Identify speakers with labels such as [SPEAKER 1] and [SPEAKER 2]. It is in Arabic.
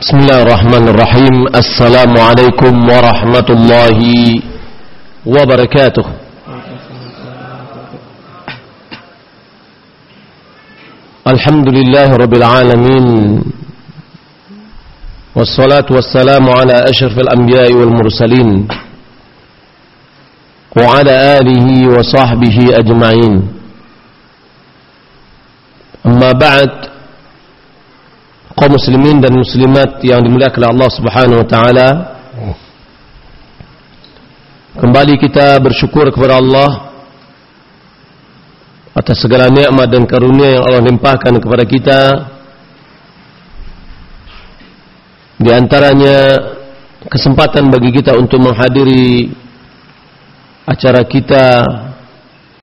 [SPEAKER 1] بسم الله الرحمن الرحيم السلام عليكم ورحمة الله وبركاته الحمد لله رب العالمين والصلاة والسلام على أشرف الأنبياء والمرسلين وعلى آله وصحبه أجمعين أما بعد kaum muslimin dan muslimat yang dimuliakan Allah Subhanahu wa taala. Kembali kita bersyukur kepada Allah atas segala nikmat dan karunia yang Allah limpahkan kepada kita. Di antaranya kesempatan bagi kita untuk menghadiri acara kita